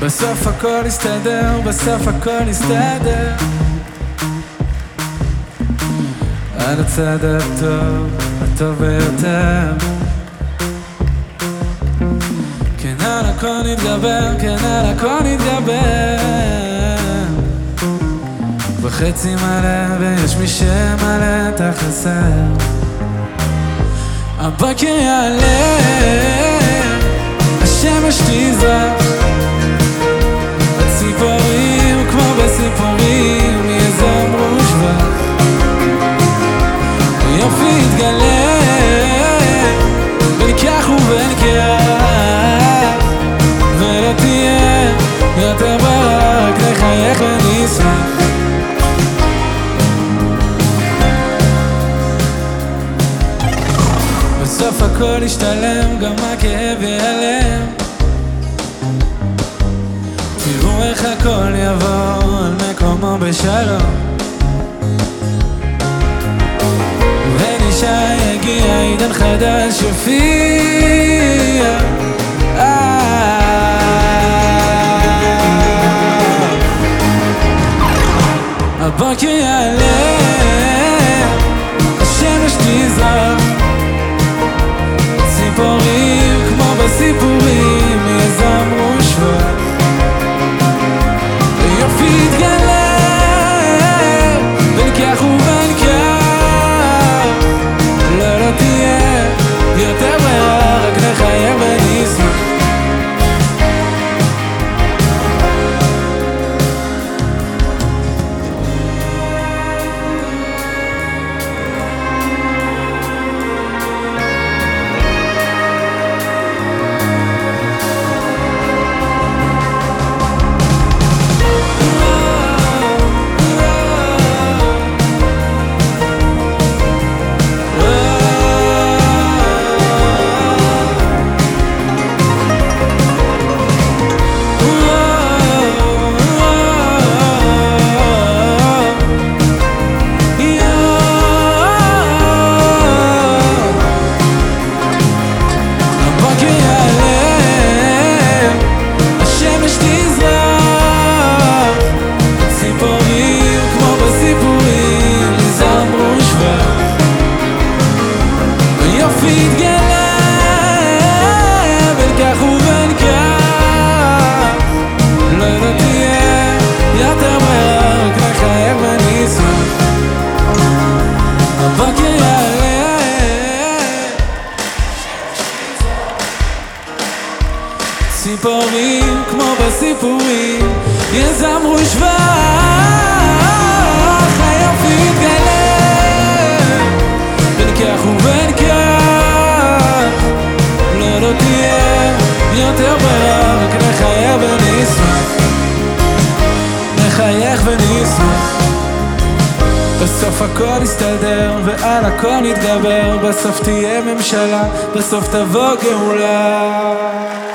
בסוף הכל יסתדר, בסוף הכל יסתדר. על הצד הטוב, הטוב ביותר. כן על הכל נתגבר, כן על הכל נתגבר. בחצי מלא ויש מי שמלא את החסר. הבוקר יעלה, הכל ישתלם, גם הכאב ייעלם. תראו איך הכל יבוא על מקומו בשלום. ונשאר יגיע עידן חדש יופיע. הבוקר יעלה, ציפורים כמו בסיפורים. יזמרו שבח בין כך ובין כך לא לא תהיה יותר ברירה רק נחייך ונשמח נחייך ונשמח בסוף הכל יסתדר ועל הכל נתגבר. בסוף תהיה ממשלה בסוף תבוא גאולה